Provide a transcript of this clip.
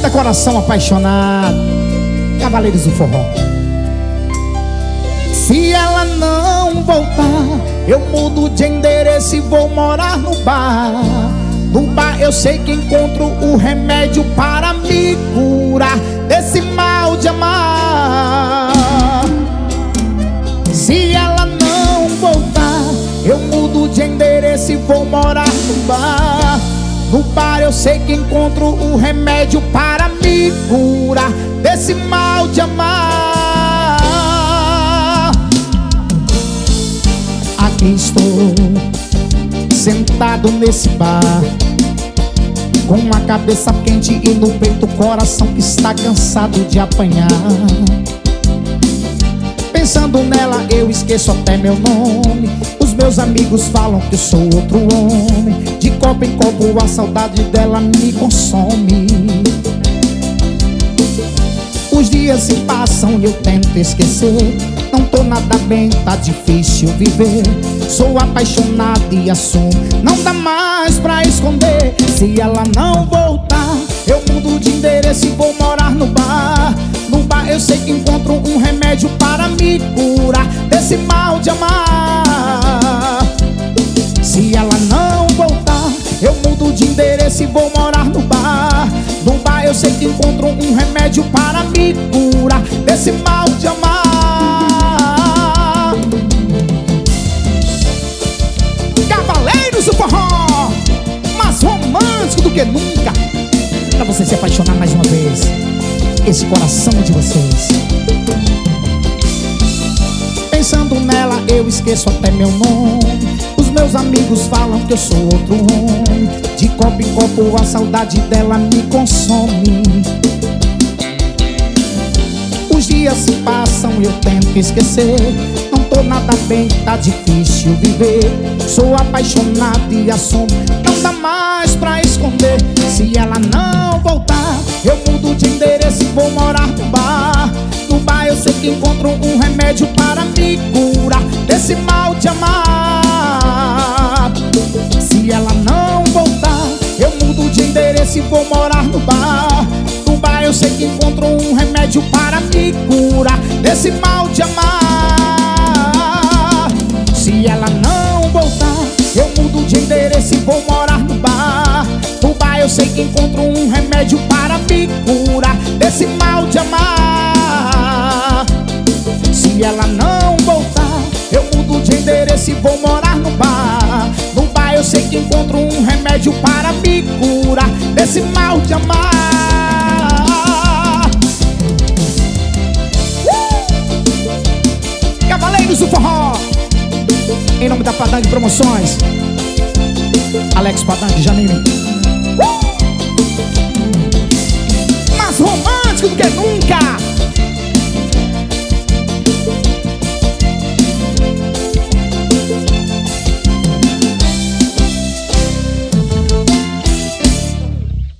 Eita, coração apaixonado. Cavaleiros do Forró. Se ela não voltar, eu mudo de endereço e vou morar no bar. No bar eu sei que encontro o remédio para me curar desse mal de amar. Se ela não voltar, eu mudo de endereço e vou morar no bar. No bar eu sei que encontro o remédio para me curar desse mal de amar. Aqui estou, sentado nesse bar, com uma cabeça quente e no peito o coração que está cansado de apanhar. Pensando nela eu esqueço até meu nome meus amigos falam que eu sou outro homem. De copo em copo a saudade dela me consome. Os dias se passam e eu tento esquecer. Não tô nada bem, tá difícil viver. Sou apaixonado e assumo. Não dá mais pra esconder. Se ela não voltar Eu mudo de endereço e vou morar no bar. No bar eu sei que encontro um remédio para me curar Desse mal de amar sei que encontro um remédio para me curar Desse mal de amar. Cavaleiros do forró Mais romântico do que nunca. Pra você se apaixonar mais uma vez Esse coração de vocês. Pensando nela eu esqueço até meu nome. Os meus amigos falam que eu sou outro homem Em copo a saudade dela me consome. Os dias se passam e eu tento esquecer. Não tô nada bem, tá difícil viver. Sou apaixonado e assumo Não mais pra esconder. Se ela não voltar Eu mudo de endereço e vou morar no bar. No bar eu sei que encontro um remédio para me curar Desse mal de amar vou morar no bar. No bar eu sei que encontro um remédio para me curar Desse mal de amar. Se ela não voltar Eu mudo de endereço e vou morar no bar. No bar eu sei que encontro um remédio para me curar Desse mal de amar. Se ela não voltar Eu mudo de endereço e vou morar no bar. Eu sei que encontro um remédio para me curar Desse mal de amar. Uh! Cavaleiros do Forró Em nome da Padang Promoções. Alex Padang Janine